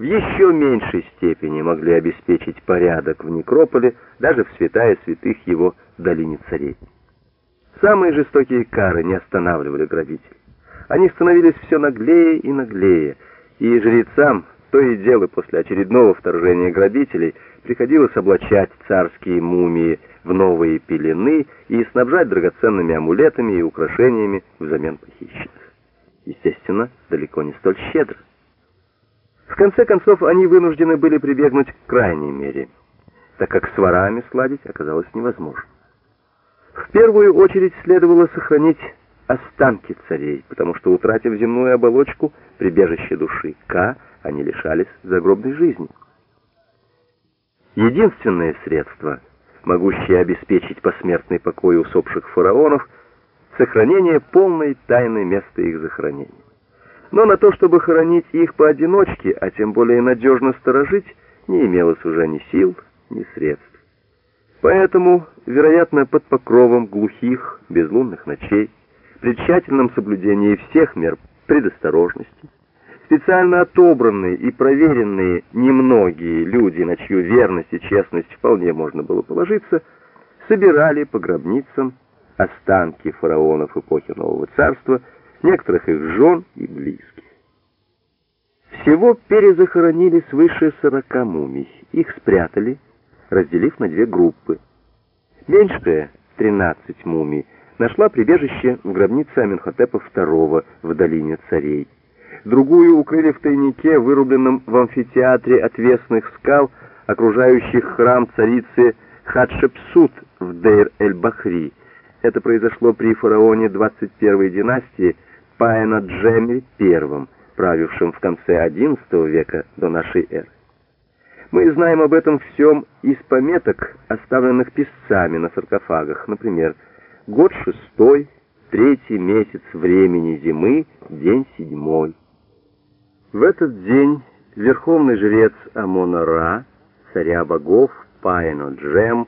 в еще меньшей степени могли обеспечить порядок в некрополе, даже в святая святых его долине царей. Самые жестокие кары не останавливали грабителей. Они становились все наглее и наглее, и жрецам то и дело после очередного вторжения грабителей приходилось облачать царские мумии в новые пелены и снабжать драгоценными амулетами и украшениями взамен похищенных. Естественно, далеко не столь щедро. Конце концов, они вынуждены были прибегнуть к крайней мере, так как с ворами сладить оказалось невозможно. В первую очередь следовало сохранить останки царей, потому что, утратив земную оболочку, прибежище души К, они лишались загробной жизни. Единственное средство, могущее обеспечить посмертный покой усопших фараонов, сохранение полной тайны места их захоронения. Но на то, чтобы хоронить их поодиночке, а тем более надежно сторожить, не имелось уже ни сил, ни средств. Поэтому, вероятно, под покровом глухих, безлунных ночей, при тщательном соблюдении всех мер предосторожности, специально отобранные и проверенные немногие люди, на чью верность и честность вполне можно было положиться, собирали по гробницам останки фараонов эпохи Нового Царства, некоторых их жен и близких. Всего перезахоронили свыше сорока мумий. Их спрятали, разделив на две группы. Меньшая, 13 мумий, нашла прибежище в гробнице Аменхотепа II в долине царей. Другую укрыли в тайнике, вырубленном в амфитеатре отвесных скал, окружающих храм царицы Хатшепсут в Дейр-эль-Бахри. Это произошло при фараоне 21-й династии Паэна-Джемре I, правившем в конце XI века до нашей эры. Мы знаем об этом всем из пометок, оставленных писцами на саркофагах, например, год шестой, третий месяц времени зимы, день седьмой. В этот день верховный жрец Амона-Ра, царя богов Паэно-Джем,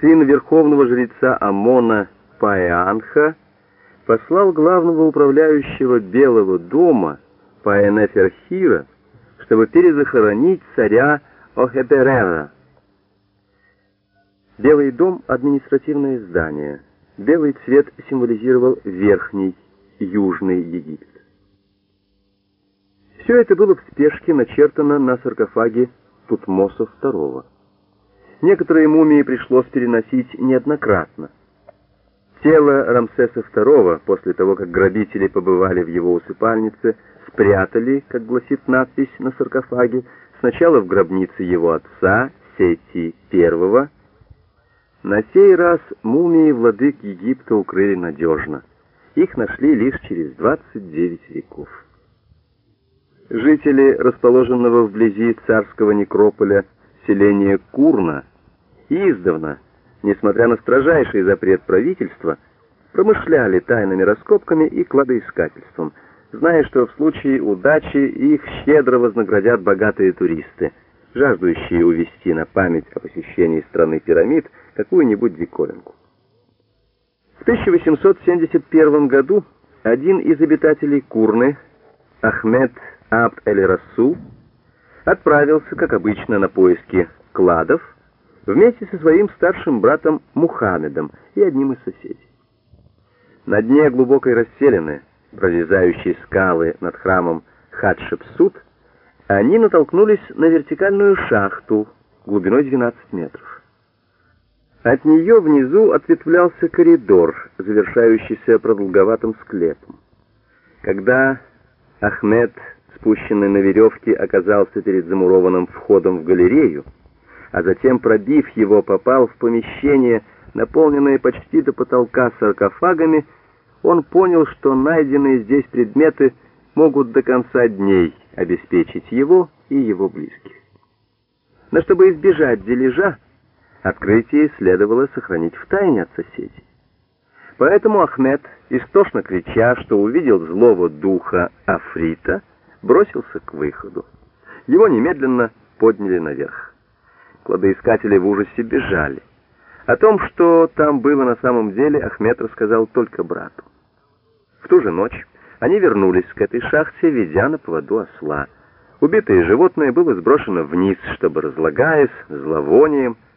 сын верховного жреца Амона Паэанха, послал главного управляющего Белого дома Паэнеферхира, чтобы перезахоронить царя Охеперера. Белый дом — административное здание. Белый цвет символизировал верхний, южный Египет. Все это было в спешке начертано на саркофаге Тутмоса II. Некоторые мумии пришлось переносить неоднократно. Тело Рамсеса II, после того, как грабители побывали в его усыпальнице, спрятали, как гласит надпись на саркофаге, сначала в гробнице его отца, Сети I. На сей раз мумии владык Египта укрыли надежно. Их нашли лишь через 29 веков. Жители расположенного вблизи царского некрополя селения Курна издавна, несмотря на строжайший запрет правительства, промышляли тайными раскопками и кладоискательством, зная, что в случае удачи их щедро вознаградят богатые туристы, жаждущие увезти на память о посещении страны пирамид какую-нибудь диковинку. В 1871 году один из обитателей Курны, Ахмед Абд эль-Расу отправился, как обычно, на поиски кладов вместе со своим старшим братом Мухаммедом и одним из соседей. На дне глубокой расселены, прорезающей скалы над храмом Хатшепсут, они натолкнулись на вертикальную шахту глубиной 12 метров. От нее внизу ответвлялся коридор, завершающийся продолговатым склепом. Когда Ахмед спущенный на веревке, оказался перед замурованным входом в галерею, а затем, пробив его, попал в помещение, наполненное почти до потолка саркофагами, он понял, что найденные здесь предметы могут до конца дней обеспечить его и его близких. Но чтобы избежать дележа, открытие следовало сохранить в тайне от соседей. Поэтому Ахмед, истошно крича, что увидел злого духа Африта, бросился к выходу. Его немедленно подняли наверх. Кладоискатели в ужасе бежали. О том, что там было на самом деле, Ахмед рассказал только брату. В ту же ночь они вернулись к этой шахте, ведя на поводу осла. Убитое животное было сброшено вниз, чтобы, разлагаясь, зловонием,